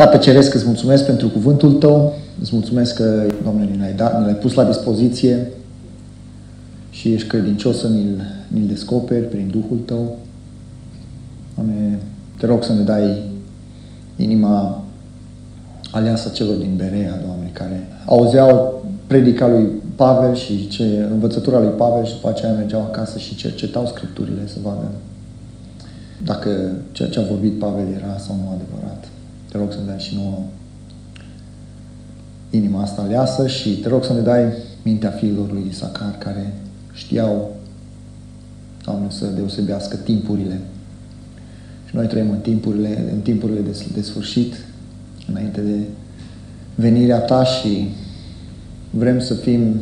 Tată Ceresc, îți mulțumesc pentru cuvântul Tău, îți mulțumesc că, Doamne, ne l-ai, dat, ne l-ai pus la dispoziție și ești credincios să ni-l, ni descoperi prin Duhul Tău. Doamne, te rog să ne dai inima aleasă celor din Berea, Doamne, care auzeau predica lui Pavel și ce, învățătura lui Pavel și după aceea mergeau acasă și cercetau Scripturile să vadă dacă ceea ce a vorbit Pavel era sau nu adevărat. Te rog să ne dai și nouă inima asta aleasă și te rog să ne dai mintea fiilor lui Isacar care știau, Doamne, să deosebească timpurile. Și noi trăim în timpurile, în timpurile de, de sfârșit, înainte de venirea Ta și vrem să fim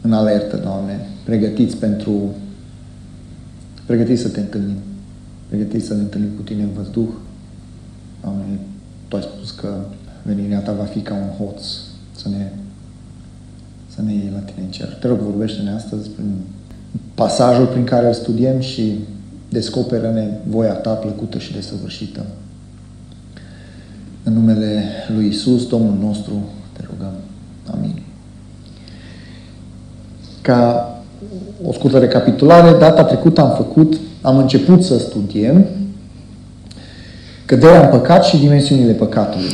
în alertă, Doamne, pregătiți pentru, pregătiți să te întâlnim, pregătiți să ne întâlnim cu Tine în văzduh. Doamne, Tu ai spus că venirea Ta va fi ca un hoț să ne, să ne iei la Tine în cer. Te rog, vorbește-ne astăzi prin pasajul prin care îl studiem și descoperă-ne voia Ta plăcută și desăvârșită. În numele Lui Isus, Domnul nostru, te rugăm. Amin. Ca o scurtă recapitulare, data trecută am făcut, am început să studiem căderea în păcat și dimensiunile păcatului.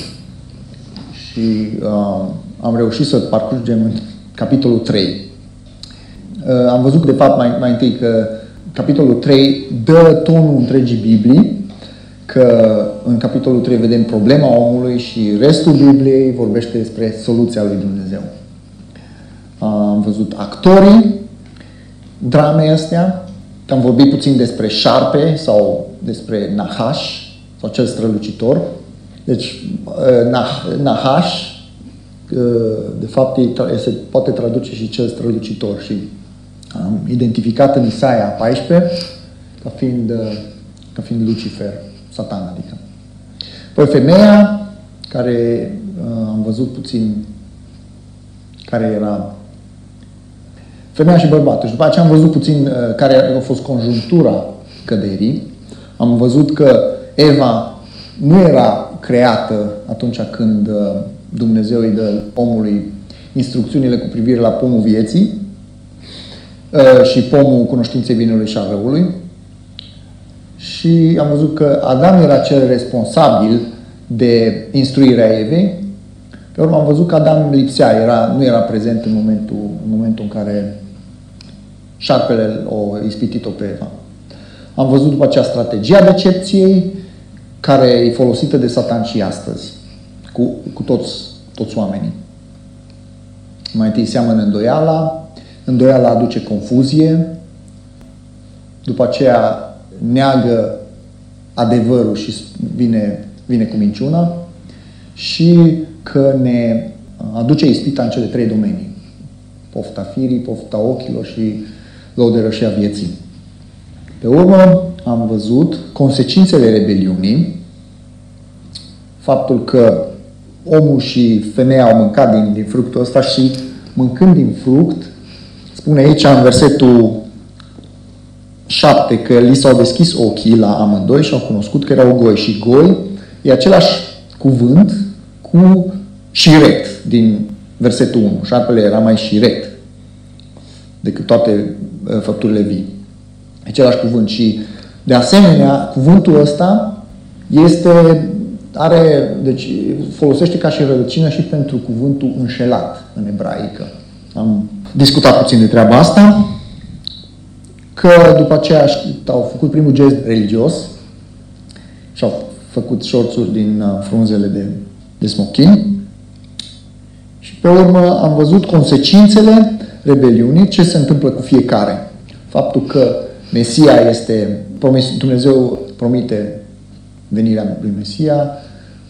Și uh, am reușit să parcurgem în capitolul 3. Uh, am văzut, de fapt, mai, mai întâi că capitolul 3 dă tonul întregii Biblii, că în capitolul 3 vedem problema omului și restul Bibliei vorbește despre soluția lui Dumnezeu. Am văzut actorii dramei astea, am vorbit puțin despre șarpe sau despre Nahash sau cel strălucitor. Deci Nahash de fapt se poate traduce și cel strălucitor și am identificat în Isaia 14 ca fiind, ca fiind Lucifer, satan adică. Păi femeia care am văzut puțin care era femeia și bărbatul. Și după aceea am văzut puțin care a fost conjunctura căderii. Am văzut că Eva nu era creată atunci când Dumnezeu îi dă omului instrucțiunile cu privire la pomul vieții și pomul cunoștinței binelui și a răului. Și am văzut că Adam era cel responsabil de instruirea Evei. Pe urmă am văzut că Adam lipsea, era, nu era prezent în momentul, în momentul în care șarpele o ispitit-o pe Eva. Am văzut după aceea strategia decepției, care e folosită de Satan și astăzi, cu, cu toți, toți oamenii. Mai întâi seamănă îndoiala, îndoiala aduce confuzie, după aceea neagă adevărul și vine, vine cu minciuna și că ne aduce ispita în cele trei domenii. Pofta firii, pofta ochilor și lăudărășia vieții. Pe urmă am văzut consecințele rebeliunii, faptul că omul și femeia au mâncat din, din fructul ăsta și mâncând din fruct, spune aici în versetul 7 că li s-au deschis ochii la amândoi și au cunoscut că erau goi și goi e același cuvânt cu șiret din versetul 1. Șarpele era mai șiret decât toate uh, făpturile vii. Același cuvânt și de asemenea, cuvântul ăsta este are, deci folosește ca și rădăcină și pentru cuvântul înșelat în ebraică. Am discutat puțin de treaba asta, că după aceea au făcut primul gest religios și au făcut șorțuri din uh, frunzele de, de smochin și pe urmă am văzut consecințele rebeliunii, ce se întâmplă cu fiecare. Faptul că Mesia este, Dumnezeu promite venirea lui Mesia,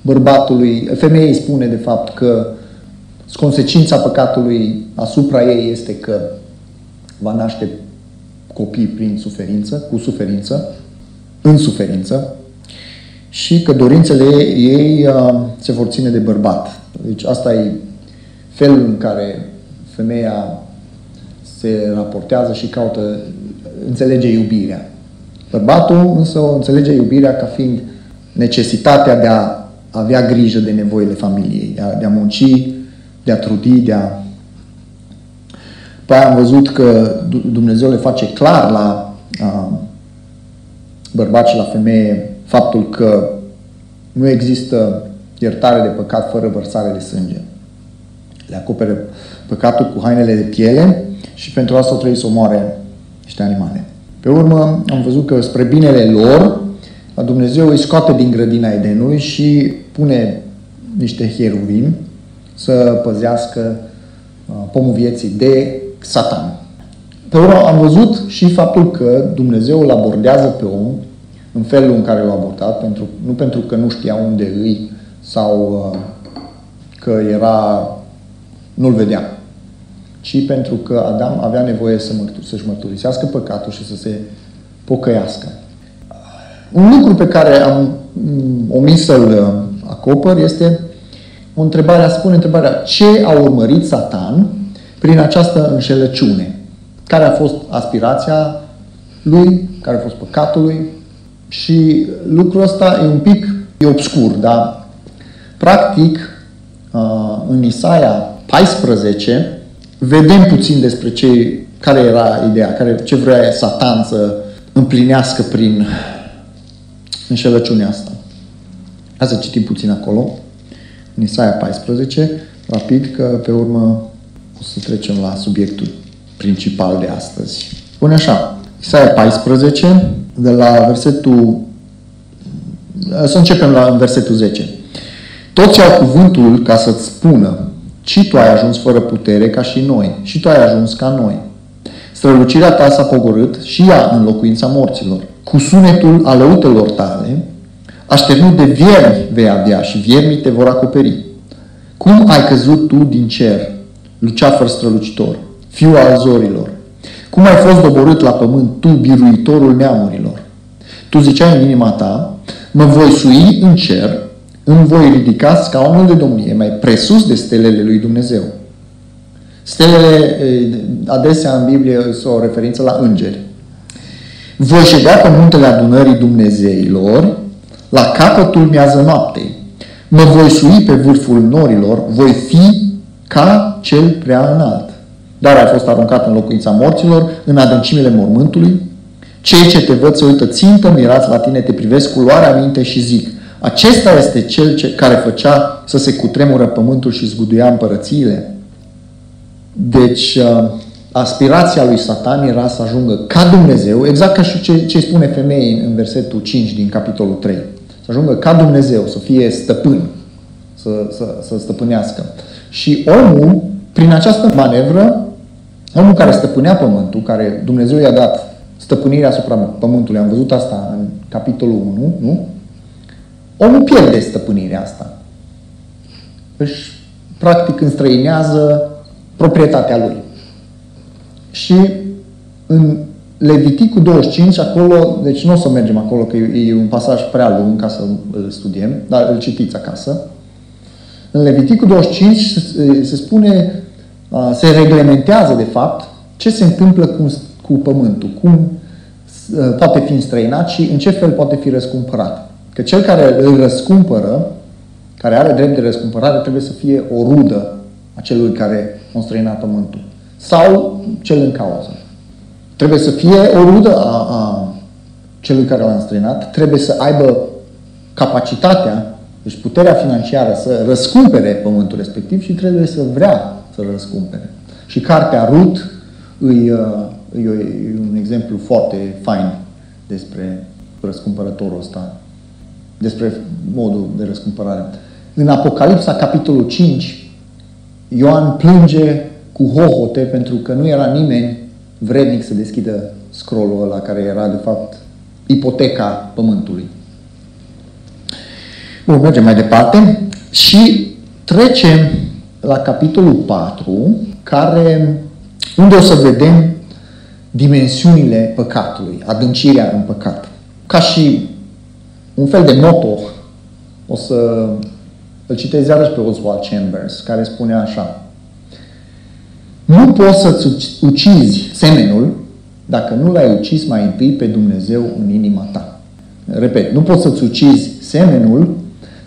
bărbatului, femeii spune de fapt că consecința păcatului asupra ei este că va naște copii prin suferință, cu suferință, în suferință și că dorințele ei uh, se vor ține de bărbat. Deci asta e felul în care femeia se raportează și caută, înțelege iubirea. Bărbatul însă o înțelege iubirea ca fiind necesitatea de a avea grijă de nevoile familiei, de a, de a munci, de a trudi, de a... Pe aia am văzut că Dumnezeu le face clar la a, bărbat și la femeie faptul că nu există iertare de păcat fără vărsare de sânge. Le acopere păcatul cu hainele de piele și pentru asta trebuie să omoare niște animale. Pe urmă am văzut că spre binele lor, Dumnezeu îi scoate din grădina Edenului și pune niște hieruvim să păzească uh, pomul vieții de Satan. Pe urmă am văzut și faptul că Dumnezeu îl abordează pe om în felul în care l-a abordat, pentru, nu pentru că nu știa unde îi sau uh, că era, nu-l vedea, ci pentru că Adam avea nevoie să mărtur, să-și mărturisească păcatul și să se pocăiască. Un lucru pe care am mm, omis să-l uh, acopăr este o întrebare, spune întrebarea, ce a urmărit Satan prin această înșelăciune? Care a fost aspirația lui? Care a fost păcatul lui? Și lucrul ăsta e un pic e obscur, dar practic uh, în Isaia 14 vedem puțin despre ce, care era ideea, care, ce vrea Satan să împlinească prin înșelăciunea asta. Hai să citim puțin acolo, în Isaia 14, rapid, că pe urmă o să trecem la subiectul principal de astăzi. Spune așa, Isaia 14, de la versetul... Să începem la versetul 10. Toți au cuvântul ca să-ți spună, și tu ai ajuns fără putere ca și noi, și tu ai ajuns ca noi. Strălucirea ta s-a pogorât și ea în locuința morților. Cu sunetul alăutelor tale, așternut de viermi vei avea și viermii te vor acoperi. Cum ai căzut tu din cer, luceafăr strălucitor, fiul al zorilor? Cum ai fost doborât la pământ, tu, biruitorul neamurilor? Tu ziceai în inima ta, mă voi sui în cer, îmi voi ridica scaunul de domnie mai presus de stelele lui Dumnezeu. Stelele, adesea în Biblie, sunt o referință la îngeri. Voi ședea pe muntele adunării Dumnezeilor, la capătul miază noaptei. Mă voi sui pe vârful norilor, voi fi ca cel prea înalt. Dar ai fost aruncat în locuința morților, în adâncimile mormântului. Cei ce te văd se uită țintă, mirați la tine, te privesc cu luarea minte și zic, acesta este cel ce, care făcea să se cutremură pământul și zguduia împărățiile. Deci, uh, aspirația lui Satan era să ajungă ca Dumnezeu, exact ca și ce, ce spune femeii în versetul 5 din capitolul 3. Să ajungă ca Dumnezeu, să fie stăpân, să, să, să stăpânească. Și omul, prin această manevră, omul care stăpânea pământul, care Dumnezeu i-a dat stăpânirea asupra pământului, am văzut asta în capitolul 1, nu? Omul pierde stăpânirea asta. Își, practic, înstrăinează proprietatea lui. Și în Leviticul 25, acolo, deci nu o să mergem acolo, că e un pasaj prea lung ca să îl studiem, dar îl citiți acasă. În Leviticul 25 se spune, se reglementează, de fapt, ce se întâmplă cu, cu pământul, cum poate fi înstrăinat și în ce fel poate fi răscumpărat. Că cel care îl răscumpără, care are drept de răscumpărare, trebuie să fie o rudă a celui care a înstrăinat pământul. Sau cel în cauză. Trebuie să fie o rudă a, a celui care l-a înstrăinat, trebuie să aibă capacitatea, deci puterea financiară să răscumpere pământul respectiv și trebuie să vrea să-l răscumpere. Și cartea Rut îi, îi, îi un exemplu foarte fain despre răscumpărătorul ăsta despre modul de răscumpărare. În Apocalipsa, capitolul 5, Ioan plânge cu hohote pentru că nu era nimeni vrednic să deschidă scrollul ăla care era, de fapt, ipoteca pământului. Bun, mergem mai departe și trecem la capitolul 4, care, unde o să vedem dimensiunile păcatului, adâncirea în păcat. Ca și un fel de moto. O să îl citesc iarăși pe Oswald Chambers, care spune așa. Nu poți să-ți ucizi semenul dacă nu l-ai ucis mai întâi pe Dumnezeu în inima ta. Repet, nu poți să-ți ucizi semenul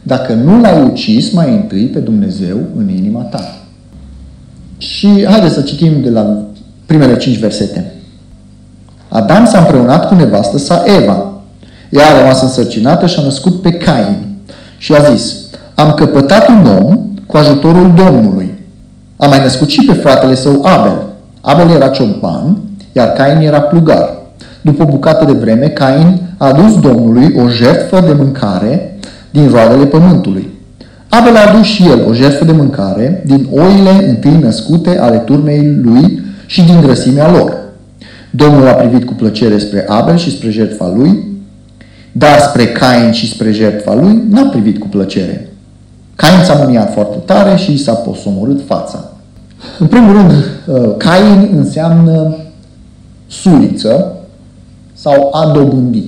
dacă nu l-ai ucis mai întâi pe Dumnezeu în inima ta. Și haideți să citim de la primele cinci versete. Adam s-a împreunat cu nevastă sa Eva. Ea a rămas însărcinată și a născut pe Cain. Și a zis, am căpătat un om cu ajutorul Domnului. A mai născut și pe fratele său Abel. Abel era cioban, iar Cain era plugar. După o bucată de vreme, Cain a adus Domnului o jertfă de mâncare din roadele pământului. Abel a adus și el o jertfă de mâncare din oile întâi născute ale turmei lui și din grăsimea lor. Domnul a privit cu plăcere spre Abel și spre jertfa lui, dar spre Cain și spre jertfa lui n-a privit cu plăcere. Cain s-a mâniat foarte tare și i s-a posomorât fața. În primul rând, uh, Cain înseamnă suliță sau a dobândi.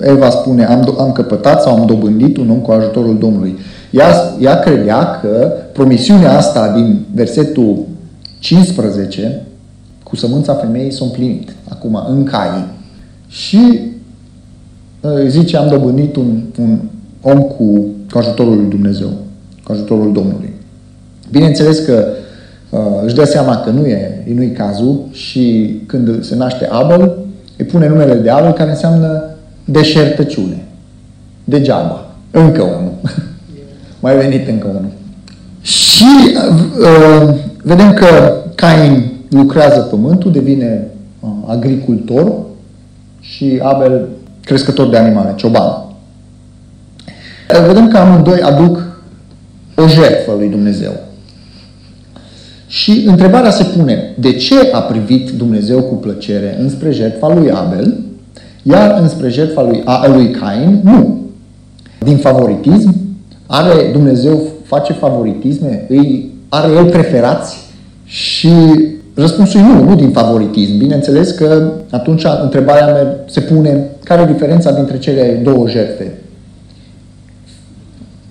Eva spune, am, am căpătat sau am dobândit un om cu ajutorul Domnului. Ea, ea credea că promisiunea asta din versetul 15 cu sămânța femeii s-a împlinit acum în Cain. Și uh, zice, am dobândit un, un om cu, cu ajutorul lui Dumnezeu, cu ajutorul Domnului. Bineînțeles că uh, își dă seama că nu e, nu e cazul și când se naște Abel, îi pune numele de Abel care înseamnă deșertăciune. Degeaba. Încă unul. Mai venit încă unul. Și uh, vedem că Cain lucrează pământul, devine uh, agricultor și Abel crescător de animale, cioban. Vedem că amândoi aduc o jertfă lui Dumnezeu. Și întrebarea se pune, de ce a privit Dumnezeu cu plăcere înspre jertfa lui Abel, iar înspre jertfa lui, a, lui Cain, nu. Din favoritism, are Dumnezeu, face favoritisme, îi, are el preferați și răspunsul e nu, nu din favoritism. Bineînțeles că atunci întrebarea mea se pune care e diferența dintre cele două jertfe.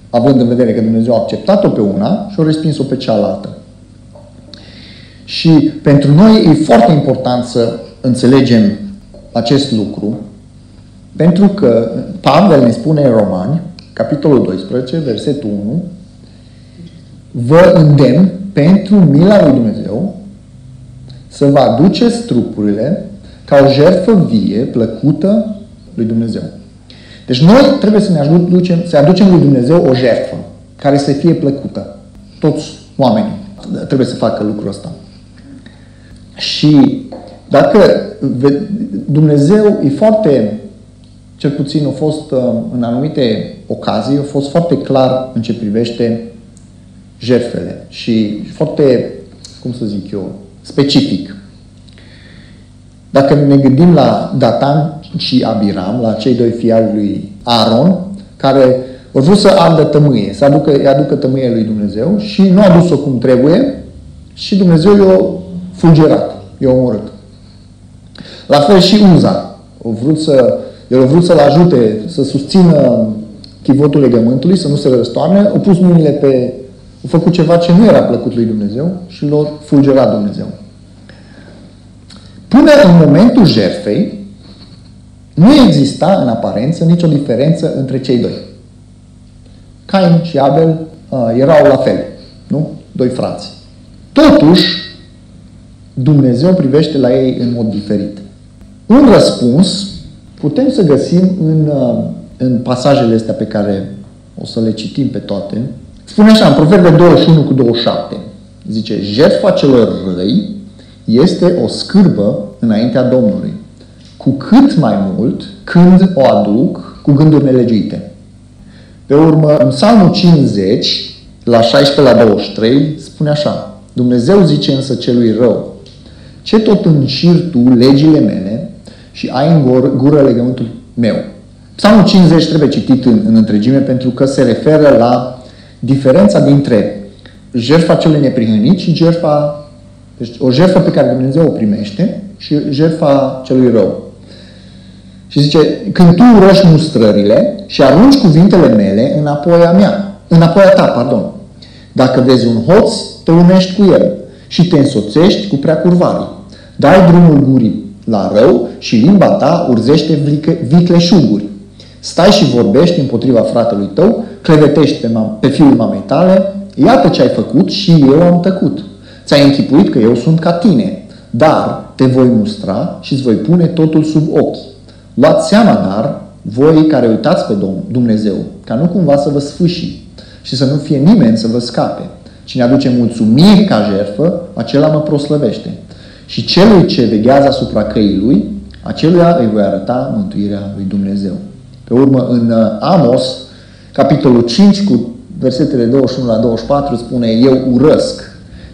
Având în vedere că Dumnezeu a acceptat-o pe una și a respins-o pe cealaltă. Și pentru noi e foarte important să înțelegem acest lucru, pentru că Pavel ne spune în Romani, capitolul 12, versetul 1, vă îndemn pentru mila lui Dumnezeu să vă aduceți trupurile ca o jertfă vie, plăcută lui Dumnezeu. Deci noi trebuie să ne aducem, să aducem lui Dumnezeu o jertfă care să fie plăcută. Toți oamenii trebuie să facă lucrul ăsta. Și dacă Dumnezeu e foarte, cel puțin a fost uh, în anumite ocazii, a fost foarte clar în ce privește jertfele și foarte, cum să zic eu, specific. Dacă ne gândim la Datan și Abiram, la cei doi fii al lui Aaron, care au vrut să ardă tămâie, să aducă, aducă tămâie lui Dumnezeu și nu a dus-o cum trebuie și Dumnezeu i-a fulgerat i-a omorât. La fel și Uza. O vrut să, el a vrut să-l ajute să susțină chivotul legământului, să nu se răstoarne, a pus mâinile pe... a făcut ceva ce nu era plăcut lui Dumnezeu și l-a fulgerat Dumnezeu. Până în momentul jertfei, nu exista în aparență nicio diferență între cei doi. Cain și Abel uh, erau la fel, nu? Doi frați. Totuși, Dumnezeu privește la ei în mod diferit. Un răspuns putem să găsim în, uh, în pasajele astea pe care o să le citim pe toate. Spune așa, în Proverbe 21 cu 27, zice, jertfa celor răi este o scârbă înaintea Domnului, cu cât mai mult când o aduc cu gânduri nelegiuite. Pe urmă, în Psalmul 50, la 16 la 23, spune așa, Dumnezeu zice însă celui rău, ce tot înșir tu legile mele și ai în gură legământul meu. Psalmul 50 trebuie citit în, în întregime pentru că se referă la diferența dintre jertfa celui neprihănit și jertfa, deci o jertfă pe care Dumnezeu o primește și jertfa celui rău. Și zice, când tu urăști mustrările și arunci cuvintele mele înapoi a mea, înapoi a ta, pardon. Dacă vezi un hoț, te unești cu el și te însoțești cu prea curvarii. Dai drumul gurii la rău și limba ta urzește vicleșuguri. Stai și vorbești împotriva fratelui tău, clevetești pe, mam- pe fiul mamei tale, iată ce ai făcut și eu am tăcut. Ți-ai închipuit că eu sunt ca tine, dar te voi mustra și îți voi pune totul sub ochi. Luați seama, dar, voi care uitați pe Dumnezeu, ca nu cumva să vă sfâși și să nu fie nimeni să vă scape. Cine aduce mulțumiri ca jertfă, acela mă proslăvește. Și celui ce veghează asupra căii lui, aceluia îi voi arăta mântuirea lui Dumnezeu. Pe urmă, în uh, Amos, capitolul 5, cu versetele 21 la 24, spune, Eu urăsc,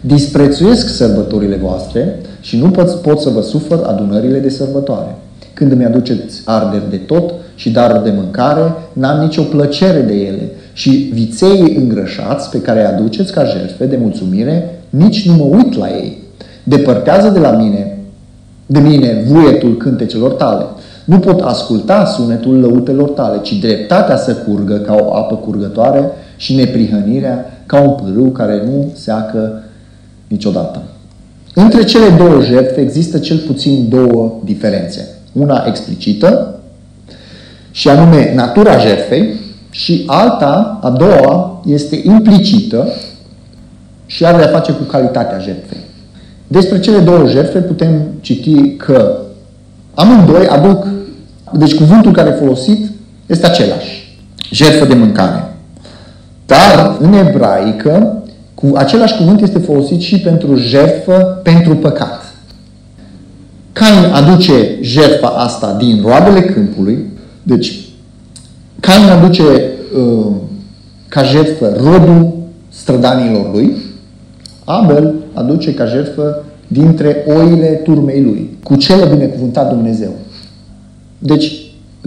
disprețuiesc sărbătorile voastre și nu pot, pot să vă sufăr adunările de sărbătoare. Când îmi aduceți arderi de tot și daruri de mâncare, n-am nicio plăcere de ele. Și viței îngrășați pe care îi aduceți ca jertfe de mulțumire, nici nu mă uit la ei. Depărtează de la mine, de mine vuietul cântecelor tale. Nu pot asculta sunetul lăutelor tale, ci dreptatea să curgă ca o apă curgătoare și neprihănirea ca un pârâu care nu seacă niciodată. Între cele două jertfe există cel puțin două diferențe. Una explicită, și anume natura jertfei, și alta, a doua, este implicită și are de-a face cu calitatea jertfei. Despre cele două jertfe putem citi că amândoi aduc, deci cuvântul care e folosit este același, jertfă de mâncare. Dar în ebraică, cu același cuvânt este folosit și pentru jertfă pentru păcat. Cain aduce jertfa asta din roadele câmpului, deci Cain aduce uh, ca jertfă rodul strădanilor lui, Abel aduce ca jertfă dintre oile turmei lui, cu cele binecuvântat Dumnezeu. Deci,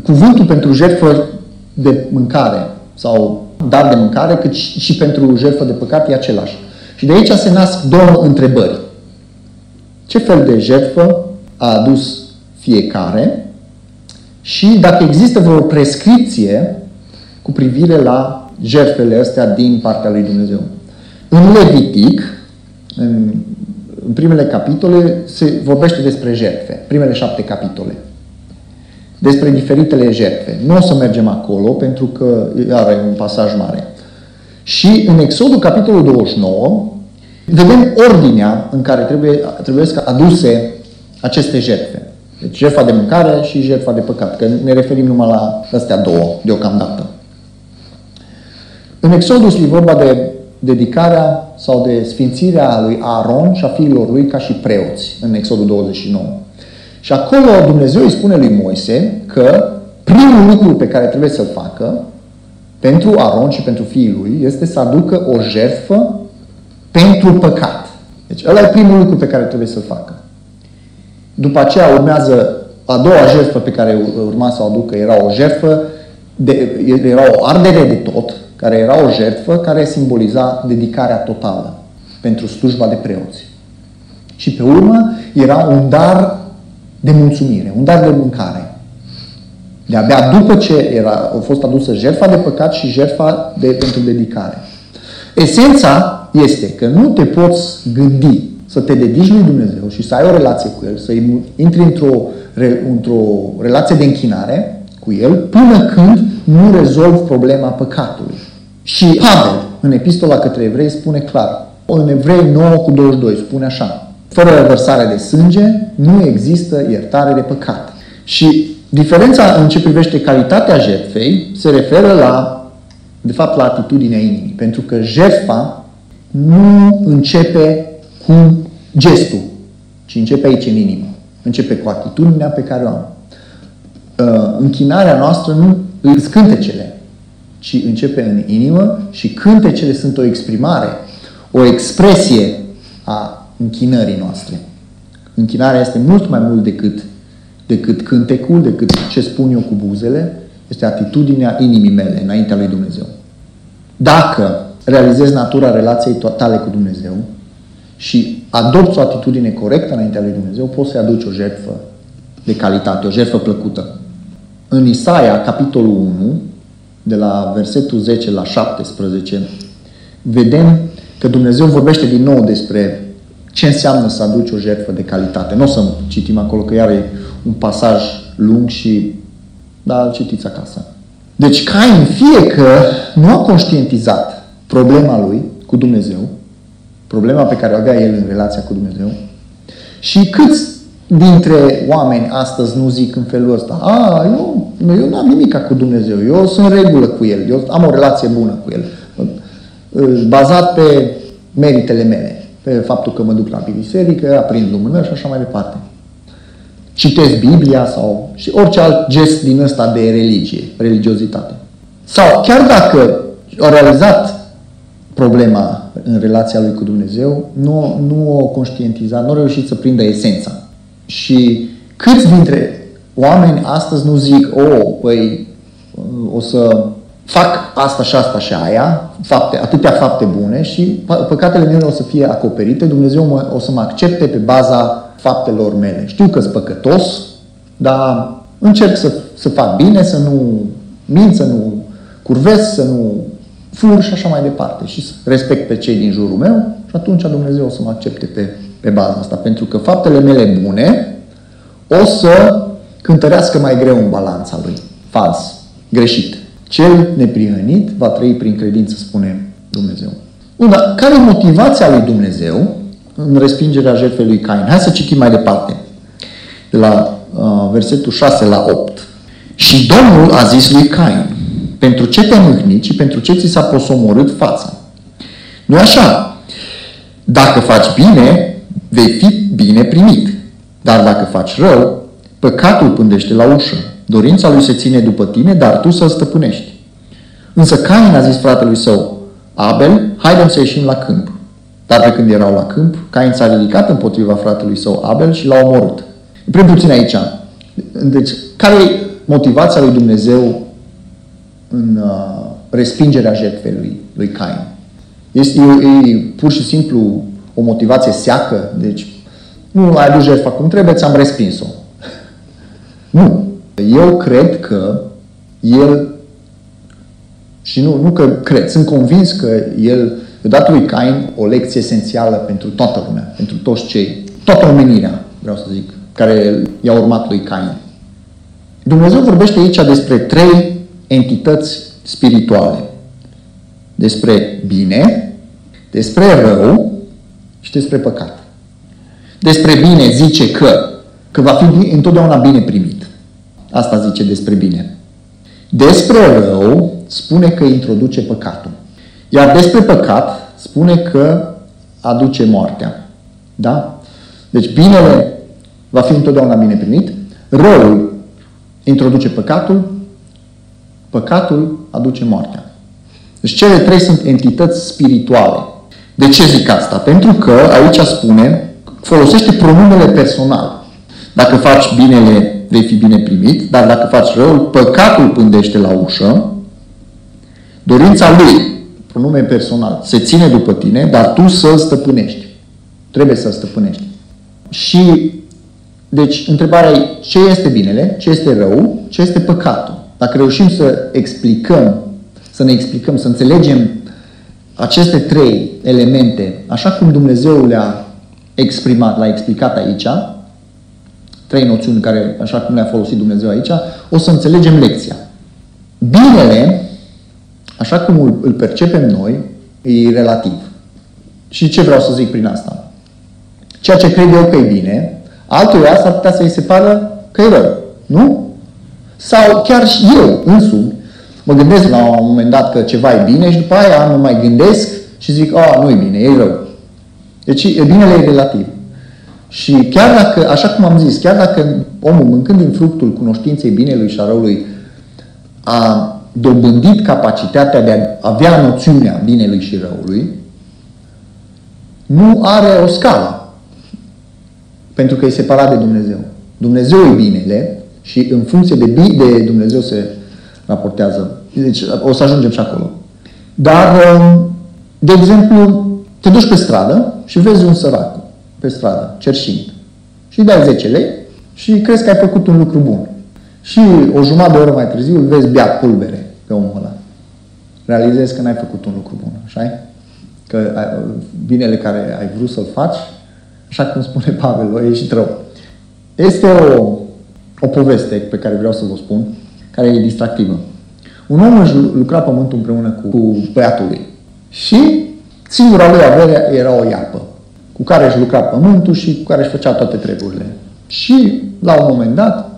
cuvântul pentru jertfă de mâncare sau dar de mâncare, cât și pentru jertfă de păcat e același. Și de aici se nasc două întrebări. Ce fel de jertfă a adus fiecare și dacă există vreo prescripție cu privire la jertfele astea din partea lui Dumnezeu. În Levitic, în, în primele capitole, se vorbește despre jertfe, primele șapte capitole. Despre diferitele jertfe. Nu o să mergem acolo, pentru că are un pasaj mare. Și în Exodul, capitolul 29, vedem ordinea în care trebuie, trebuie să aduse aceste jertfe. Deci jertfa de mâncare și jertfa de păcat, că ne referim numai la astea două deocamdată. În Exodus e vorba de dedicarea sau de sfințirea lui Aaron și a fiilor lui ca și preoți, în Exodul 29. Și acolo Dumnezeu îi spune lui Moise că primul lucru pe care trebuie să-l facă pentru Aaron și pentru fiii lui este să aducă o jertfă pentru păcat. Deci ăla e primul lucru pe care trebuie să-l facă. După aceea urmează a doua jertfă pe care urma să o aducă, era o jertfă, de, era o ardere de tot, care era o jertfă care simboliza dedicarea totală pentru slujba de preoți. Și pe urmă era un dar de mulțumire, un dar de mâncare. De-abia după ce era, a fost adusă jertfa de păcat și jertfa de, pentru dedicare. Esența este că nu te poți gândi să te dedici lui Dumnezeu și să ai o relație cu El, să intri într-o, într-o relație de închinare cu El, până când nu rezolvi problema păcatului. Și Pavel, în epistola către evrei, spune clar, în Evrei 9 cu 22, spune așa, fără vărsare de sânge, nu există iertare de păcat. Și diferența în ce privește calitatea jertfei se referă la, de fapt, la atitudinea inimii. Pentru că jertfa nu începe cu gestul, ci începe aici în inimă. Începe cu atitudinea pe care o am. Uh, închinarea noastră nu îi scântecele, ci începe în inimă și cântecele sunt o exprimare, o expresie a închinării noastre. Închinarea este mult mai mult decât, decât cântecul, decât ce spun eu cu buzele, este atitudinea inimii mele înaintea lui Dumnezeu. Dacă realizezi natura relației tale cu Dumnezeu și adopți o atitudine corectă înaintea lui Dumnezeu, poți să-i aduci o jertfă de calitate, o jertfă plăcută. În Isaia, capitolul 1, de la versetul 10 la 17, vedem că Dumnezeu vorbește din nou despre ce înseamnă să aduci o jertfă de calitate. Nu o să citim acolo, că iar e un pasaj lung și, da, îl citiți acasă. Deci Cain fie că nu a conștientizat problema lui cu Dumnezeu, problema pe care o avea el în relația cu Dumnezeu, și câți dintre oameni astăzi nu zic în felul ăsta, a, eu, eu nu am nimic cu Dumnezeu, eu sunt în regulă cu El, eu am o relație bună cu El, bazat pe meritele mele, pe faptul că mă duc la biserică, aprind lumânări și așa mai departe. Citesc Biblia sau și orice alt gest din ăsta de religie, religiozitate. Sau chiar dacă au realizat problema în relația lui cu Dumnezeu, nu, nu o conștientiza, nu a reușit să prindă esența. Și câți dintre oameni astăzi nu zic, o, oh, păi, o să fac asta și asta și aia, fapte, atâtea fapte bune și păcatele mele o să fie acoperite, Dumnezeu mă, o să mă accepte pe baza faptelor mele. Știu că sunt păcătos, dar încerc să, să fac bine, să nu mint, să nu curvesc, să nu fur și așa mai departe. Și să respect pe cei din jurul meu și atunci Dumnezeu o să mă accepte pe, pe baza asta. Pentru că faptele mele bune o să cântărească mai greu în balanța lui. Fals. Greșit. Cel neprihănit va trăi prin credință, spune Dumnezeu. Bun, dar care e motivația lui Dumnezeu în respingerea jertfei lui Cain? Hai să citim mai departe. De la uh, versetul 6 la 8. Și Domnul a zis lui Cain, pentru ce te-ai mâhnit și pentru ce ți s-a posomorât fața? nu așa? Dacă faci bine, vei fi bine primit. Dar dacă faci rău, păcatul pândește la ușă. Dorința lui se ține după tine, dar tu să-l stăpânești. Însă Cain a zis fratelui său, Abel, haidem să ieșim la câmp. Dar pe când erau la câmp, Cain s-a ridicat împotriva fratelui său Abel și l-a omorât. Prin puțin aici. Deci, care e motivația lui Dumnezeu în uh, respingerea jertfei lui, lui Cain? Este e, e pur și simplu o motivație seacă, deci nu ai adus jertfa cum trebuie, ți-am respins-o. nu. Eu cred că el, și nu, nu că cred, sunt convins că el a dat lui Cain o lecție esențială pentru toată lumea, pentru toți cei, toată omenirea, vreau să zic, care i-a urmat lui Cain. Dumnezeu vorbește aici despre trei entități spirituale. Despre bine, despre rău și despre păcat. Despre bine zice că, că va fi întotdeauna bine primit. Asta zice despre bine. Despre rău spune că introduce păcatul. Iar despre păcat spune că aduce moartea. Da? Deci binele va fi întotdeauna bine primit, răul introduce păcatul, păcatul aduce moartea. Deci cele trei sunt entități spirituale. De ce zic asta? Pentru că aici spune, folosește pronumele personal. Dacă faci binele, vei fi bine primit, dar dacă faci răul, păcatul pândește la ușă, dorința lui, pronume personal, se ține după tine, dar tu să-l stăpânești. Trebuie să-l stăpânești. Și, deci, întrebarea e ce este binele, ce este rău, ce este păcatul. Dacă reușim să explicăm, să ne explicăm, să înțelegem aceste trei elemente, așa cum Dumnezeu le-a exprimat, l-a explicat aici, trei noțiuni care, așa cum le-a folosit Dumnezeu aici, o să înțelegem lecția. Binele, așa cum îl percepem noi, e relativ. Și ce vreau să zic prin asta? Ceea ce cred eu că e bine, altul asta ar putea să-i se pară că e rău. Nu? Sau chiar și eu însumi mă gândesc la un moment dat că ceva e bine și după aia mă mai gândesc și zic, a, nu e bine, e rău. Deci binele e relativ. Și chiar dacă, așa cum am zis, chiar dacă omul mâncând din fructul cunoștinței binelui și a răului a dobândit capacitatea de a avea noțiunea binelui și răului, nu are o scală. Pentru că e separat de Dumnezeu. Dumnezeu e binele și în funcție de, de Dumnezeu se raportează. Deci o să ajungem și acolo. Dar, um, de exemplu, te duci pe stradă și vezi un sărac pe stradă, cerșind. Și îi dai 10 lei și crezi că ai făcut un lucru bun. Și o jumătate de oră mai târziu îl vezi bea pulbere pe omul ăla. Realizezi că n-ai făcut un lucru bun, așa Că binele care ai vrut să-l faci, așa cum spune Pavel, a ieșit rău. Este o, o poveste pe care vreau să vă spun, care e distractivă. un om își lucra pământul împreună cu, cu băiatul lui. Și singura lui avere era o iapă, cu care își lucra pământul și cu care își făcea toate treburile. Și, la un moment dat,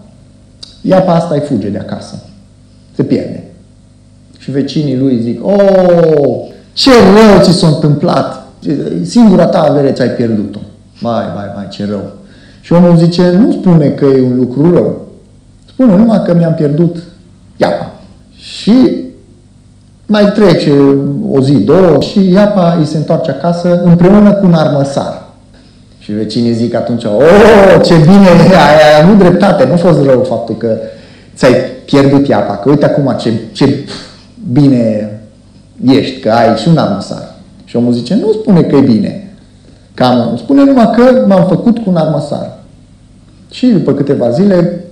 iapa asta îi fuge de acasă. Se pierde. Și vecinii lui zic, oh, ce rău ți s-a întâmplat! Singura ta avere ți-ai pierdut-o. Mai, mai, mai, ce rău. Și omul zice, nu spune că e un lucru rău. Spune numai că mi-am pierdut iapa. Și mai trece o zi, două și iapa îi se întoarce acasă împreună cu un armăsar. Și vecinii zic atunci, oh, ce bine, ai avut dreptate, nu a fost rău faptul că ți-ai pierdut iapa, că uite acum ce, ce bine ești, că ai și un armăsar. Și omul zice, nu spune că e bine, Cam, spune numai că m-am făcut cu un armăsar. Și după câteva zile,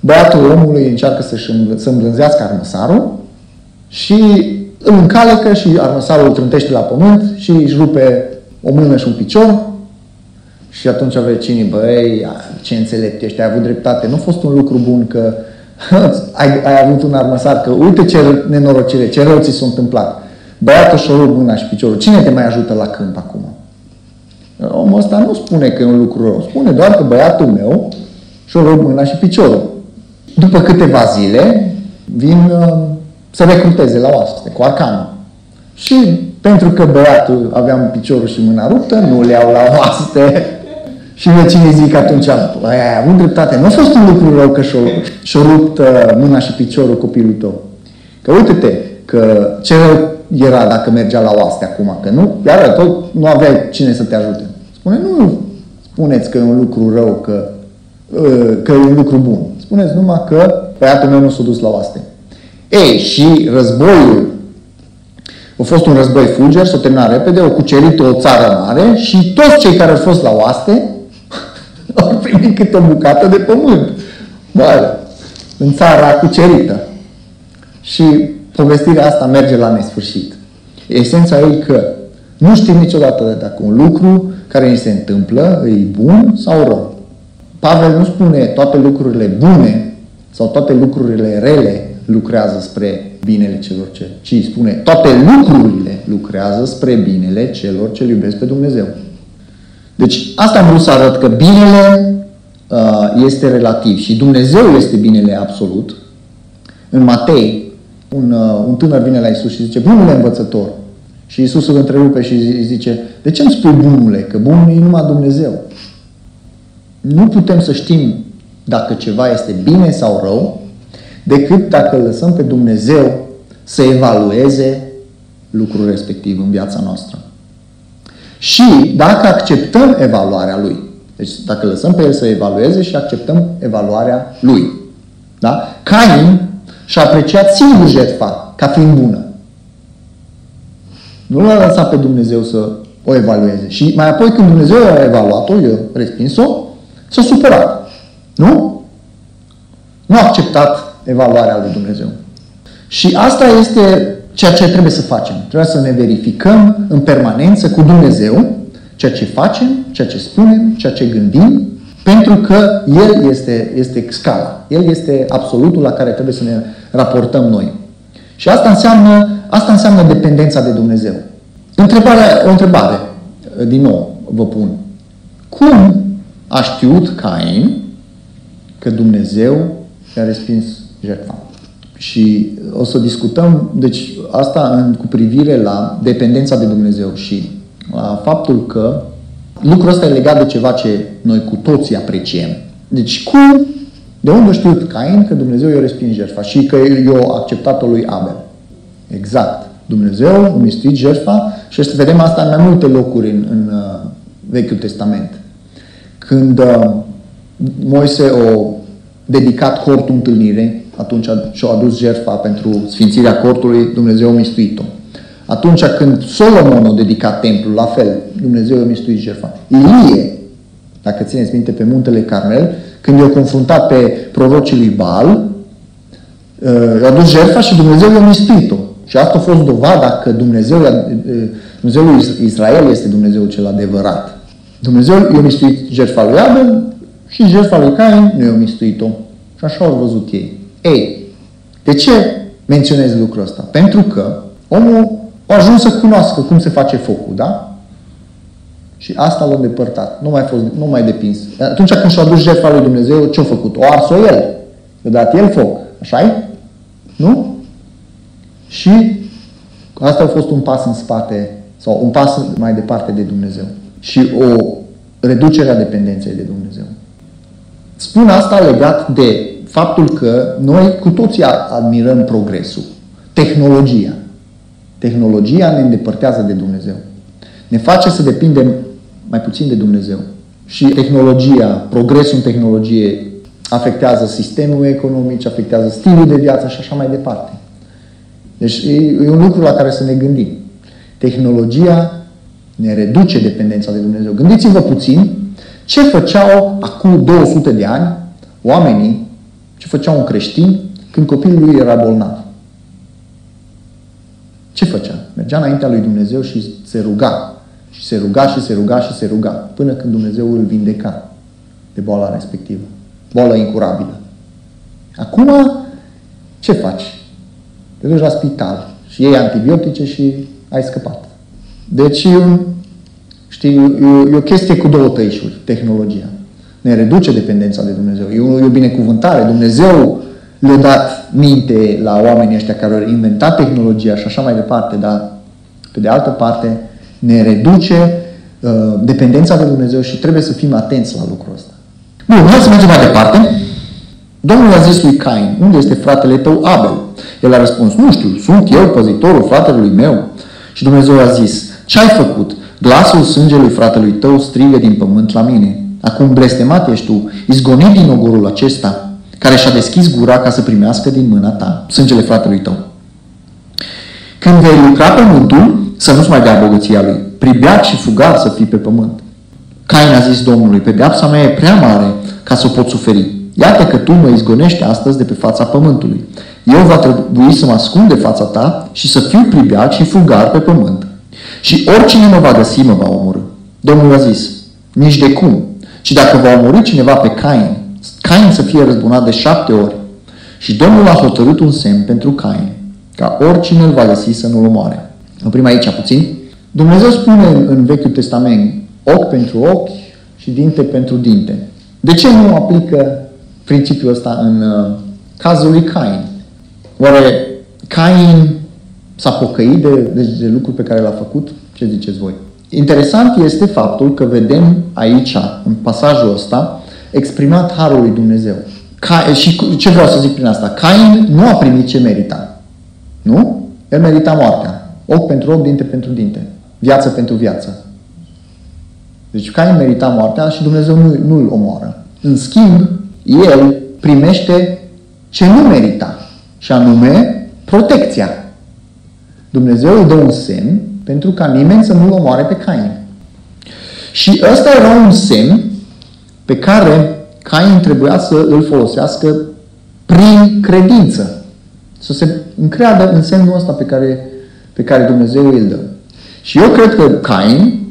băiatul omului încearcă să-și să îmblânzească armăsarul și îl încalecă și armăsarul îl trântește la pământ și își rupe o mână și un picior și atunci vecinii, băi, ce înțelept ești, ai avut dreptate, nu a fost un lucru bun că ai, ai avut un armăsar, că uite ce nenorocire, ce rău ți s-a întâmplat. Băiatul și-o rup mâna și piciorul. Cine te mai ajută la câmp acum? Omul ăsta nu spune că e un lucru rău, spune doar că băiatul meu și-o rup mâna și piciorul. După câteva zile vin uh, să recruteze la oaspete cu arcanul. Și pentru că băiatul avea un piciorul și mâna ruptă, nu le iau la oaspete. Și vecinii zic atunci, ai avut dreptate, nu a fost un lucru rău că și-o, și rupt uh, mâna și piciorul copilul tău. Că uite-te, că ce rău era dacă mergea la oaste acum, că nu, iar tot nu aveai cine să te ajute. Spune, nu spuneți că e un lucru rău, că, uh, că e un lucru bun. Spuneți numai că băiatul meu nu s-a dus la oaste. Ei, și războiul a fost un război fulger, s-a terminat repede, au cucerit o țară mare și toți cei care au fost la oaste au primit câte o bucată de pământ. Bă, în țara cucerită. Și povestirea asta merge la nesfârșit. Esența e că nu știm niciodată dacă un lucru care ni se întâmplă e bun sau rău. Pavel nu spune toate lucrurile bune sau toate lucrurile rele lucrează spre binele celor ce, ci spune toate lucrurile lucrează spre binele celor ce iubesc pe Dumnezeu. Deci asta am vrut să arăt că binele uh, este relativ și Dumnezeu este binele absolut. În Matei, un, uh, un tânăr vine la Isus și zice, bunule învățător. Și Isus îl întrerupe și zice, de ce îmi spui bunule? Că bun e numai Dumnezeu. Nu putem să știm dacă ceva este bine sau rău, decât dacă îl lăsăm pe Dumnezeu să evalueze lucrul respectiv în viața noastră. Și dacă acceptăm evaluarea lui, deci dacă lăsăm pe el să evalueze și acceptăm evaluarea lui. Da? Cain și-a apreciat singur jertfa ca fiind bună. Nu l-a lăsat pe Dumnezeu să o evalueze. Și mai apoi când Dumnezeu a evaluat-o, eu respins-o, s-a supărat. Nu? Nu a acceptat evaluarea lui Dumnezeu. Și asta este ceea ce trebuie să facem. Trebuie să ne verificăm în permanență cu Dumnezeu ceea ce facem, ceea ce spunem, ceea ce gândim, pentru că El este, este scala. El este absolutul la care trebuie să ne raportăm noi. Și asta înseamnă, asta înseamnă dependența de Dumnezeu. Întrebarea, o întrebare, din nou, vă pun. Cum a știut Cain că Dumnezeu i-a respins jertfa? Și o să discutăm, deci asta în, cu privire la dependența de Dumnezeu și la faptul că lucrul ăsta e legat de ceva ce noi cu toții apreciem. Deci cum, de unde a știut Cain că Dumnezeu i-a respins jertfa și că i-a acceptat-o lui Abel? Exact. Dumnezeu a mistuit jertfa și să vedem asta în mai multe locuri în, în uh, Vechiul Testament. Când uh, Moise a dedicat cortul întâlnirii, atunci și-a adus jertfa pentru sfințirea cortului, Dumnezeu a mistuit-o. Atunci când Solomon a dedicat templul, la fel, Dumnezeu a mistuit jertfa. Ilie, dacă țineți minte, pe muntele Carmel, când i-a confruntat pe prorocii lui Baal, uh, i-a adus jertfa și Dumnezeu i-a mistuit-o. Și asta a fost dovada că Dumnezeu, uh, Dumnezeul Israel este Dumnezeu cel adevărat. Dumnezeu i-a mistuit jertfa lui Abel și jertfa lui Cain nu i-a mistuit-o. Și așa au văzut ei. Ei, de ce menționez lucrul ăsta? Pentru că omul a ajuns să cunoască cum se face focul, da? Și asta l-a îndepărtat. Nu mai, fost, nu mai depins. Atunci când și-a dus jertfa lui Dumnezeu, ce-a făcut? O ars-o el. a dat el foc. așa -i? Nu? Și asta a fost un pas în spate sau un pas mai departe de Dumnezeu. Și o reducere a dependenței de Dumnezeu. Spun asta legat de faptul că noi cu toții admirăm progresul, tehnologia. Tehnologia ne îndepărtează de Dumnezeu. Ne face să depindem mai puțin de Dumnezeu. Și tehnologia, progresul în tehnologie afectează sistemul economic, afectează stilul de viață și așa mai departe. Deci e un lucru la care să ne gândim. Tehnologia ne reduce dependența de Dumnezeu. Gândiți-vă puțin ce făceau acum 200 de ani oamenii, ce făcea un creștin când copilul lui era bolnav. Ce făcea? Mergea înaintea lui Dumnezeu și se ruga. Și se ruga și se ruga și se ruga. Până când Dumnezeu îl vindeca de boala respectivă. Boală incurabilă. Acum, ce faci? Te duci la spital și iei antibiotice și ai scăpat. Deci, știi, e, e o chestie cu două tăișuri, tehnologia. Ne reduce dependența de Dumnezeu. E o, e o binecuvântare. Dumnezeu le-a dat minte la oamenii ăștia care au inventat tehnologia și așa mai departe, dar pe de altă parte ne reduce uh, dependența de Dumnezeu și trebuie să fim atenți la lucrul ăsta. Bun, hai să mergem mai departe. Domnul a zis lui Cain, unde este fratele tău Abel? El a răspuns, nu știu, sunt eu păzitorul fratelui meu? Și Dumnezeu a zis, ce ai făcut? Glasul sângelui fratelui tău strigă din pământ la mine. Acum blestemat ești tu, izgonit din ogorul acesta, care și-a deschis gura ca să primească din mâna ta sângele fratelui tău. Când vei lucra pământul, să nu-ți mai dea bogăția lui. Pribeat și fugar să fii pe pământ. Cain a zis Domnului, pedeapsa mea e prea mare ca să o pot suferi. Iată că tu mă izgonești astăzi de pe fața pământului. Eu va trebui să mă ascund de fața ta și să fiu pribeat și fugar pe pământ. Și oricine mă va găsi, mă va omorâ. Domnul a zis, nici de cum. Și dacă va omorâ cineva pe Cain, Cain să fie răzbunat de șapte ori. Și Domnul a hotărât un semn pentru Cain, ca oricine îl va găsi să nu-l omoare. Oprim aici puțin. Dumnezeu spune în Vechiul Testament, ochi pentru ochi și dinte pentru dinte. De ce nu aplică principiul ăsta în uh, cazul lui Cain? Oare Cain s-a pocăit de, de, de lucruri pe care l-a făcut? Ce ziceți voi? Interesant este faptul că vedem aici, în pasajul ăsta, exprimat harul lui Dumnezeu. Ca, și ce vreau să zic prin asta? Cain nu a primit ce merita. Nu? El merita moartea. Ochi pentru ochi, dinte pentru dinte. Viață pentru viață. Deci Cain merita moartea și Dumnezeu nu, nu îl omoară. În schimb, el primește ce nu merita. Și anume, protecția. Dumnezeu îi dă un semn pentru ca nimeni să nu-l omoare pe Cain. Și ăsta era un semn pe care Cain trebuia să îl folosească prin credință. Să se încreadă în semnul ăsta pe care, pe care Dumnezeu îl dă. Și eu cred că Cain,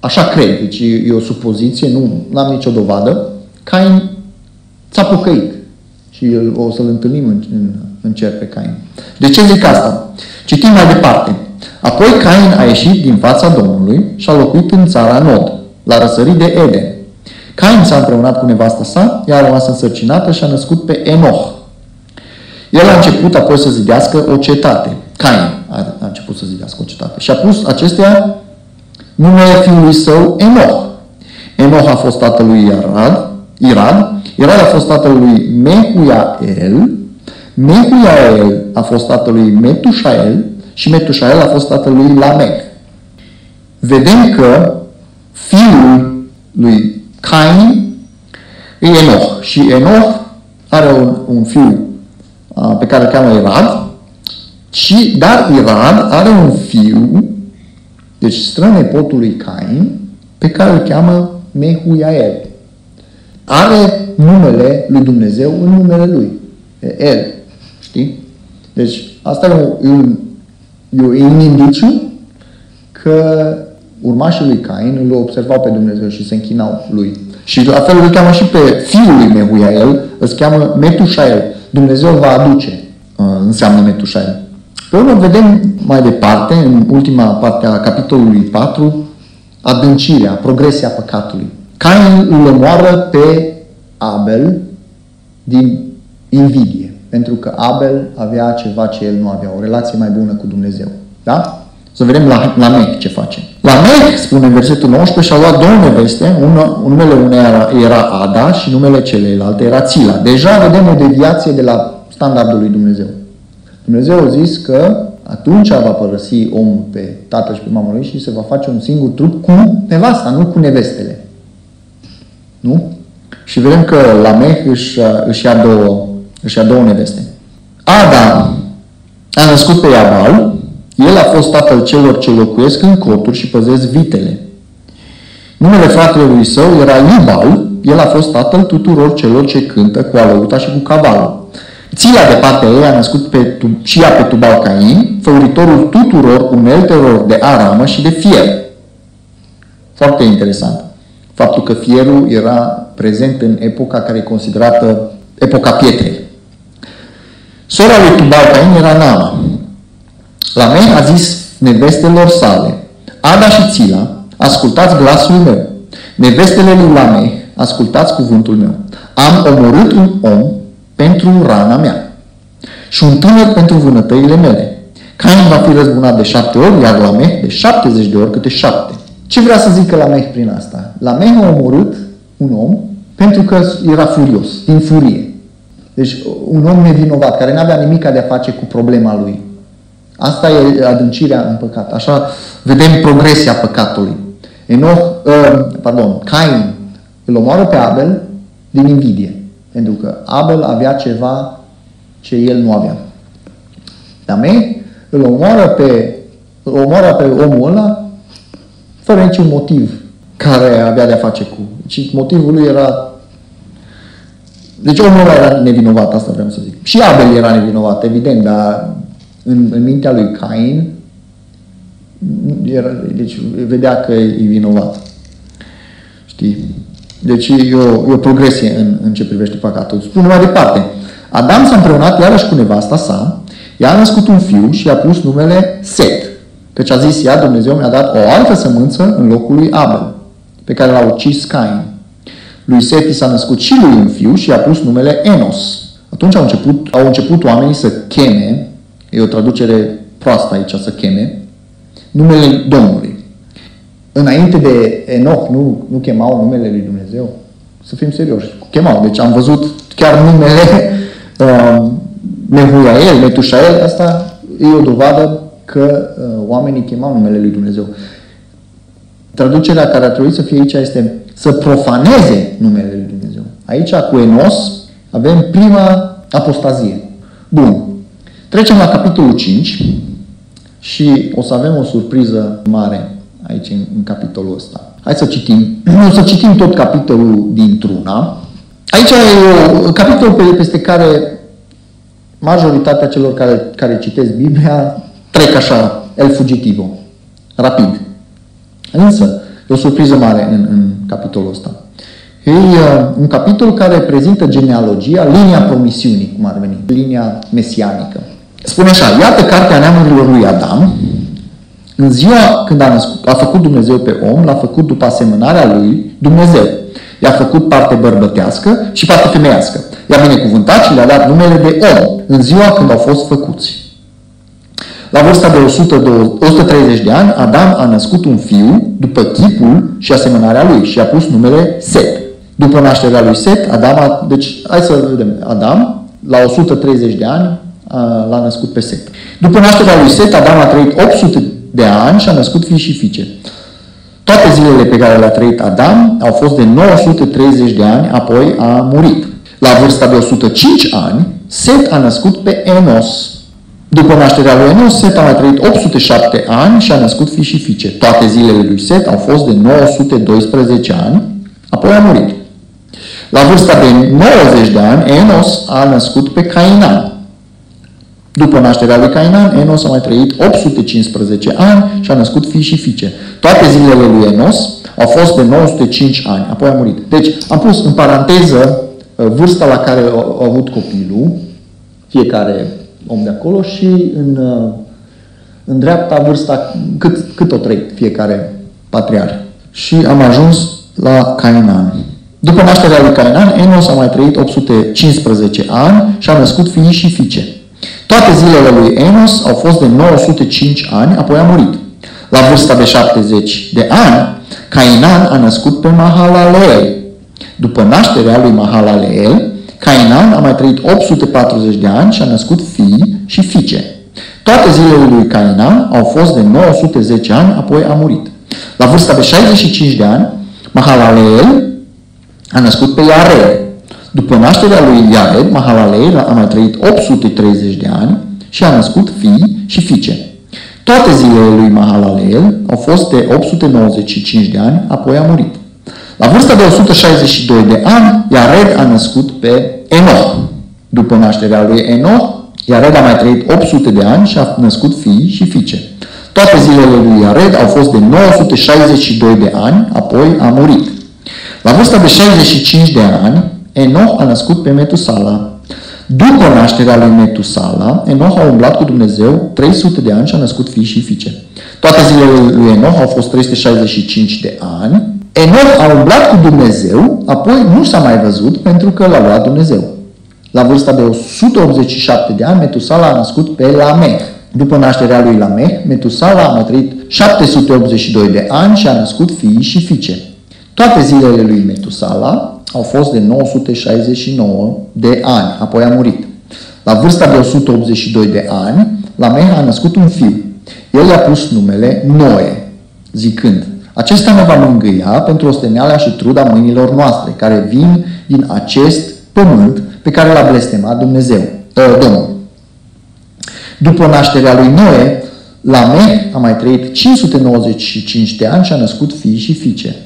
așa cred, deci e o supoziție, nu am nicio dovadă, Cain s-a pocăit. Și o să-l întâlnim în, în, în cer pe Cain. De ce zic asta? Citim mai departe. Apoi Cain a ieșit din fața Domnului și a locuit în țara Nod, la răsărit de Eden. Cain s-a împreunat cu nevasta sa, ea a rămas însărcinată și a născut pe Enoch. El a început apoi să zidească o cetate. Cain a, a început să zidească o cetate. Și a pus acestea numele fiului său Enoch. Enoch a fost tatălui Irad, Irad, Irad a fost tatălui Mehuiael, Mehuiael a fost tatălui Metușael și Metușael a fost tatălui Lamech. Vedem că fiul lui Cain e Enoch. Și Enoch are un, un fiu uh, pe care îl cheamă Irad, și, dar Irad are un fiu, deci strănepotul lui Cain, pe care îl cheamă Mehuiael. Are numele lui Dumnezeu în numele lui. El. Știi? Deci, asta e un, e un indiciu că urmașii lui Cain îl observau pe Dumnezeu și se închinau lui. Și la fel îl cheamă și pe fiul lui Mehuiael, îl cheamă Metușael. Dumnezeu va aduce. Uh, înseamnă Metușael. Pe urmă vedem mai departe, în ultima parte a capitolului 4, adâncirea, progresia păcatului. Cain îl omoară pe Abel din invidie, pentru că Abel avea ceva ce el nu avea, o relație mai bună cu Dumnezeu. Da? Să vedem la, la Mech ce face. La Mech, spune în versetul 19, și-a luat două neveste, una, numele uneia era, era Ada și numele celelalte era Țila. Deja vedem o deviație de la standardul lui Dumnezeu. Dumnezeu a zis că atunci va părăsi omul pe tatăl și pe mama lui și se va face un singur trup cu nevasta, nu cu nevestele. Nu? Și vedem că Lameh își, își, ia două, își ia două neveste. Adam a născut pe Iabal, el a fost tatăl celor ce locuiesc în corturi și păzesc vitele. Numele fratelui său era Ibal, el a fost tatăl tuturor celor ce cântă cu alăuta și cu cavalul. Țila de partea ei a născut pe, și ea pe Tubal Cain, făuritorul tuturor uneltelor de aramă și de fier. Foarte interesant. Faptul că fierul era prezent în epoca care e considerată epoca pietrei. Sora lui Tubal Cain era Nama. La mei a zis nevestelor sale, Ada și Țila, ascultați glasul meu. Nevestele lui Lameh, ascultați cuvântul meu. Am omorât un om pentru rana mea și un tânăr pentru vânătăile mele. Cain va fi răzbunat de șapte ori, iar Lameh de 70 de ori câte șapte. Ce vrea să zică Lameh prin asta? Lameh a omorât un om pentru că era furios, din furie. Deci un om nevinovat, care nu avea nimic de a face cu problema lui. Asta e adâncirea în păcat. Așa vedem progresia păcatului. Enoch, uh, pardon, Cain îl omoară pe Abel din invidie. Pentru că Abel avea ceva ce el nu avea. Damei îl omoară pe, îl omoară pe omul ăla fără niciun motiv care avea de-a face cu. Și motivul lui era deci omul ăla era nevinovat, asta vreau să zic. Și Abel era nevinovat, evident, dar în, în mintea lui Cain era, deci vedea că e vinovat. Știi? Deci e o, e o progresie în, în ce privește păcatul. Spune mai departe. Adam s-a împreunat iarăși cu nevasta sa, ea a născut un fiu și i-a pus numele Set. Căci a zis ea, Dumnezeu mi-a dat o altă sămânță în locul lui Abel, pe care l-a ucis Cain. Lui Set i s-a născut și lui un fiu și i-a pus numele Enos. Atunci au început, au început oamenii să cheme, e o traducere proastă aici să cheme, numele Domnului înainte de Enoch nu, nu chemau numele lui Dumnezeu? Să fim serioși. Chemau. Deci am văzut chiar numele uh, Nehuiael, Metușael, asta e o dovadă că uh, oamenii chemau numele lui Dumnezeu. Traducerea care ar trebui să fie aici este să profaneze numele lui Dumnezeu. Aici, cu Enos, avem prima apostazie. Bun. Trecem la capitolul 5 și o să avem o surpriză mare aici în, în capitolul ăsta. Hai să citim. O să citim tot capitolul dintr-una. Aici e o capitol pe, peste care majoritatea celor care, care citesc Biblia trec așa, el fugitivo, rapid. Însă, e o surpriză mare în, în capitolul ăsta. E uh, un capitol care prezintă genealogia, linia promisiunii, cum ar veni, linia mesianică. Spune așa, iată cartea neamurilor lui Adam, în ziua când a, născut, a făcut Dumnezeu pe om, l-a făcut după asemănarea lui Dumnezeu. I-a făcut parte bărbătească și parte femeiască. I-a binecuvântat și le-a dat numele de om în ziua când au fost făcuți. La vârsta de 130 de ani, Adam a născut un fiu după chipul și asemănarea lui și a pus numele Set. După nașterea lui Set, Adam a, deci hai să vedem, Adam la 130 de ani l-a născut pe Set. După nașterea lui Set, Adam a trăit 800 de ani și a născut fii și fiice. Toate zilele pe care le-a trăit Adam au fost de 930 de ani, apoi a murit. La vârsta de 105 ani, Set a născut pe Enos. După nașterea lui Enos, Set a mai trăit 807 ani și a născut fii și fiice. Toate zilele lui Set au fost de 912 ani, apoi a murit. La vârsta de 90 de ani, Enos a născut pe Cainan. După nașterea lui Cainan, Enos a mai trăit 815 ani și a născut fii și fiice. Toate zilele lui Enos au fost de 905 ani, apoi a murit. Deci am pus în paranteză uh, vârsta la care a avut copilul, fiecare om de acolo și în, uh, în dreapta vârsta cât, cât o trăit fiecare patriarh. Și am ajuns la Cainan. După nașterea lui Cainan, Enos a mai trăit 815 ani și a născut fii și fiice. Toate zilele lui Enos au fost de 905 ani, apoi a murit. La vârsta de 70 de ani, Cainan a născut pe Mahalaleel. După nașterea lui Mahalaleel, Cainan a mai trăit 840 de ani și a născut fii și fiice. Toate zilele lui Cainan au fost de 910 ani, apoi a murit. La vârsta de 65 de ani, Mahalaleel a născut pe Iared. După nașterea lui Iared, Mahalaleel a mai trăit 830 de ani și a născut fii și fiice. Toate zilele lui Mahalaleel au fost de 895 de ani, apoi a murit. La vârsta de 162 de ani, Iared a născut pe Enoch. După nașterea lui Enoch, Iared a mai trăit 800 de ani și a născut fii și fiice. Toate zilele lui Iared au fost de 962 de ani, apoi a murit. La vârsta de 65 de ani, Enoch a născut pe Metusala. După nașterea lui Metusala, Enoch a umblat cu Dumnezeu 300 de ani și a născut fii și fiice. Toate zilele lui Enoch au fost 365 de ani. Enoch a umblat cu Dumnezeu, apoi nu s-a mai văzut pentru că l-a luat Dumnezeu. La vârsta de 187 de ani, Metusala a născut pe Lamech. După nașterea lui Lamech, Metusala a mai trăit 782 de ani și a născut fii și fiice. Toate zilele lui Metusala au fost de 969 de ani, apoi a murit. La vârsta de 182 de ani, Lamech a născut un fiu. El i-a pus numele Noe, zicând, acesta ne va mângâia pentru osteneala și truda mâinilor noastre, care vin din acest pământ pe care l-a blestemat Dumnezeu, ă, Domnul. După nașterea lui Noe, Lamech a mai trăit 595 de ani și a născut fii și fiice.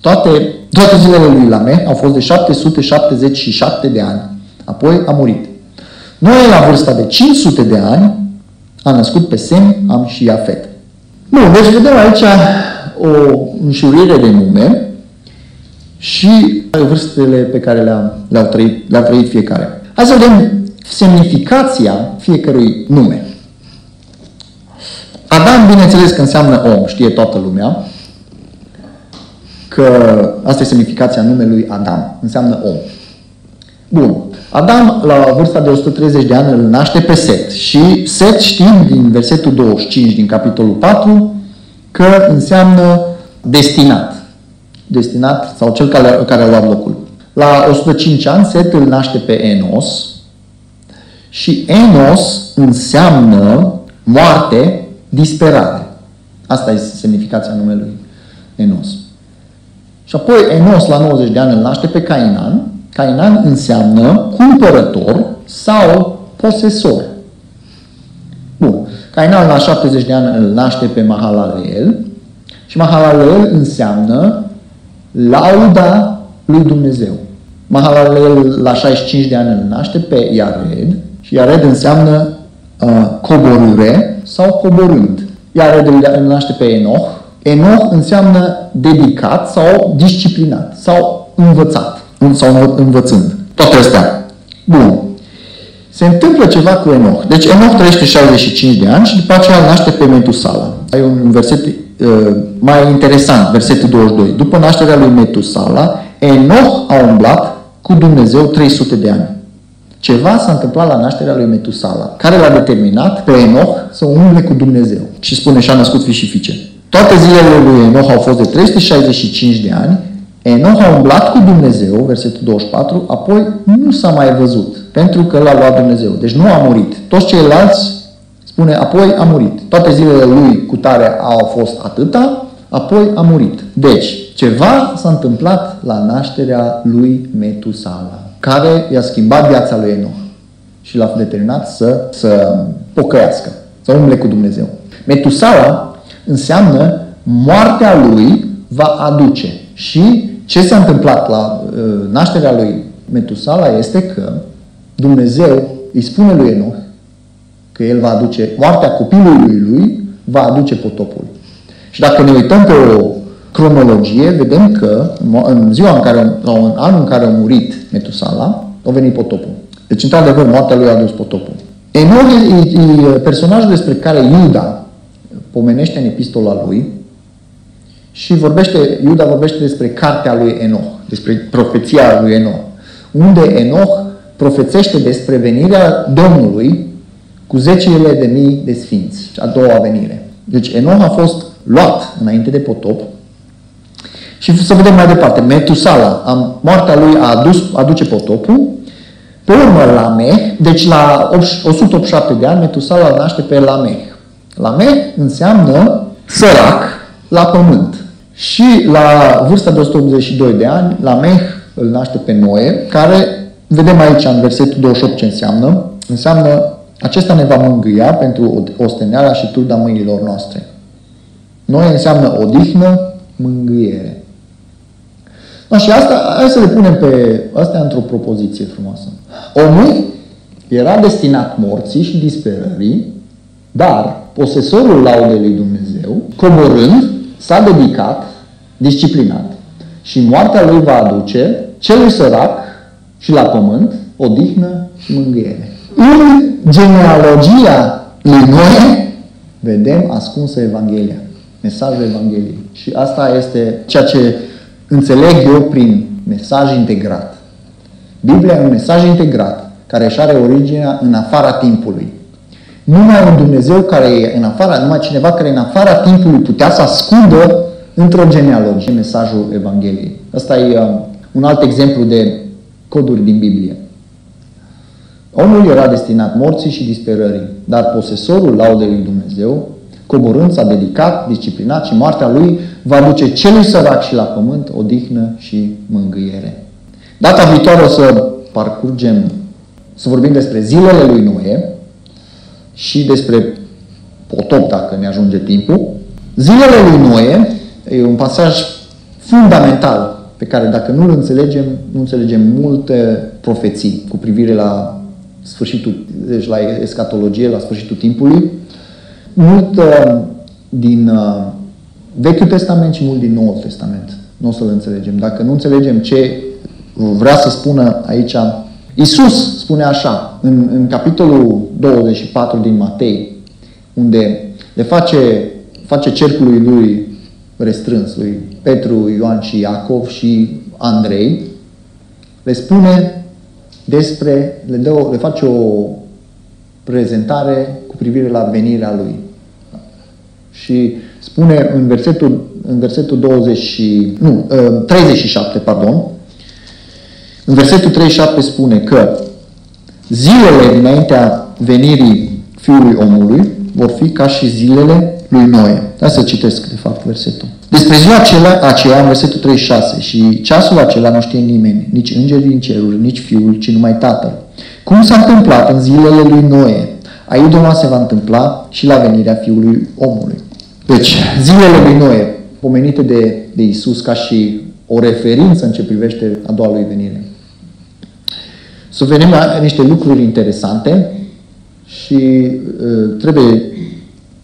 Toate, toate zilele lui Lameh au fost de 777 de ani. Apoi a murit. Noe, la vârsta de 500 de ani, a născut pe Sem, Am și Iafet. Bun, deci vedem aici o înșurire de nume și vârstele pe care le-a, le-au trăit, le-a trăit fiecare. Hai să vedem semnificația fiecărui nume. Adam, bineînțeles că înseamnă om, știe toată lumea că asta e semnificația numelui Adam. Înseamnă om. Bun. Adam, la vârsta de 130 de ani, îl naște pe Set. Și Set știm din versetul 25 din capitolul 4 că înseamnă destinat. Destinat sau cel care, care a luat locul. La 105 ani, Set îl naște pe Enos. Și Enos înseamnă moarte, disperare. Asta este semnificația numelui Enos. Și apoi Enos la 90 de ani îl naște pe Cainan. Cainan înseamnă cumpărător sau posesor. Bun. Cainan la 70 de ani îl naște pe Mahalaleel și Mahalaleel înseamnă lauda lui Dumnezeu. Mahalaleel la 65 de ani îl naște pe Iared și Iared înseamnă uh, coborâre sau coborând. Iared îl naște pe Enoch Enoch înseamnă dedicat sau disciplinat sau învățat sau învățând. Toate astea. Bun. Se întâmplă ceva cu Enoch. Deci Enoch trăiește 65 de ani și după aceea naște pe Metusala. Ai un verset uh, mai interesant, versetul 22. După nașterea lui Metusala, Enoch a umblat cu Dumnezeu 300 de ani. Ceva s-a întâmplat la nașterea lui Metusala, care l-a determinat pe Enoch să umble cu Dumnezeu. Și spune și-a născut fi și fiice. Toate zilele lui Enoch au fost de 365 de ani. Enoch a umblat cu Dumnezeu, versetul 24, apoi nu s-a mai văzut, pentru că l-a luat Dumnezeu. Deci nu a murit. Toți ceilalți, spune, apoi a murit. Toate zilele lui cu tare au fost atâta, apoi a murit. Deci, ceva s-a întâmplat la nașterea lui Metusala, care i-a schimbat viața lui Enoch și l-a determinat să, să pocăiască, să umble cu Dumnezeu. Metusala înseamnă moartea lui va aduce. Și ce s-a întâmplat la uh, nașterea lui Metusala este că Dumnezeu îi spune lui Enoch că el va aduce, moartea copilului lui va aduce potopul. Și dacă ne uităm pe o cronologie, vedem că în ziua în care, sau în anul în care a murit Metusala, a venit potopul. Deci, într-adevăr, moartea lui a adus potopul. Enoch e, e personajul despre care Iuda pomenește în epistola lui și vorbește, Iuda vorbește despre cartea lui Enoch, despre profeția lui Enoch, unde Enoch profețește despre venirea Domnului cu zecile de mii de sfinți, a doua venire. Deci Enoch a fost luat înainte de potop și să vedem mai departe. Metusala, moartea lui a adus, aduce potopul, pe urmă Lameh, deci la 187 de ani Metusala naște pe Lameh. Lameh înseamnă sărac la pământ. Și la vârsta de 182 de ani, Lameh îl naște pe Noe, care, vedem aici în versetul 28 ce înseamnă, înseamnă acesta ne va mângâia pentru osteneala și turda mâinilor noastre. Noe înseamnă odihnă, mângâiere. No, și asta, hai să le punem pe astea într-o propoziție frumoasă. Omul era destinat morții și disperării, dar posesorul laudei lui Dumnezeu, coborând, s-a dedicat, disciplinat și moartea lui va aduce celui sărac și la pământ odihnă și mângâiere. În genealogia lui Noe vedem ascunsă Evanghelia, mesajul Evangheliei. Și asta este ceea ce înțeleg eu prin mesaj integrat. Biblia e un mesaj integrat care își are originea în afara timpului. Numai un Dumnezeu care e în afara, numai cineva care e în afara timpului putea să ascundă într-o genealogie mesajul Evangheliei. Asta e um, un alt exemplu de coduri din Biblie. Omul era destinat morții și disperării, dar posesorul laudei lui Dumnezeu, coborând, s-a dedicat, disciplinat și moartea lui va duce celui sărac și la pământ odihnă și mângâiere. Data viitoare o să parcurgem, să vorbim despre zilele lui Noe și despre potop, dacă ne ajunge timpul. Zilele lui Noe e un pasaj fundamental pe care dacă nu îl înțelegem, nu înțelegem multe profeții cu privire la sfârșitul, deci la escatologie, la sfârșitul timpului. Mult uh, din uh, Vechiul Testament și mult din Noul Testament. Nu o să-l înțelegem. Dacă nu înțelegem ce vrea să spună aici, Isus spune așa, în, în capitolul 24 din Matei, unde le face, face cercului lui restrâns, lui Petru, Ioan și Iacov și Andrei, le spune despre, le, dă, le face o prezentare cu privire la venirea lui. Și spune în versetul, în versetul 20, nu, 37, ă, pardon, în versetul 37 spune că zilele dinaintea venirii Fiului Omului vor fi ca și zilele lui Noe. Hai să citesc, de fapt, versetul. Despre ziua aceea, aceea, în versetul 36, și ceasul acela nu știe nimeni, nici îngerii din ceruri, nici Fiul, ci numai Tatăl. Cum s-a întâmplat în zilele lui Noe, Aidoma se va întâmpla și la venirea Fiului Omului. Deci, zilele lui Noe, pomenite de, de Isus ca și o referință în ce privește a doua lui venire. Să vedem niște lucruri interesante și uh, trebuie,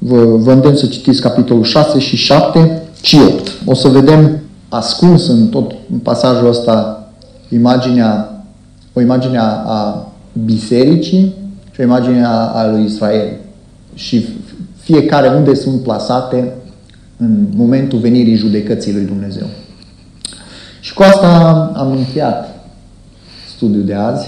vă, vă îndemn să citiți capitolul 6 și 7 și 8. O să vedem ascuns în tot pasajul ăsta imaginea, o imagine a, a bisericii și o imagine a, a lui Israel. Și fiecare unde sunt plasate în momentul venirii judecății lui Dumnezeu. Și cu asta am încheiat studiul de azi.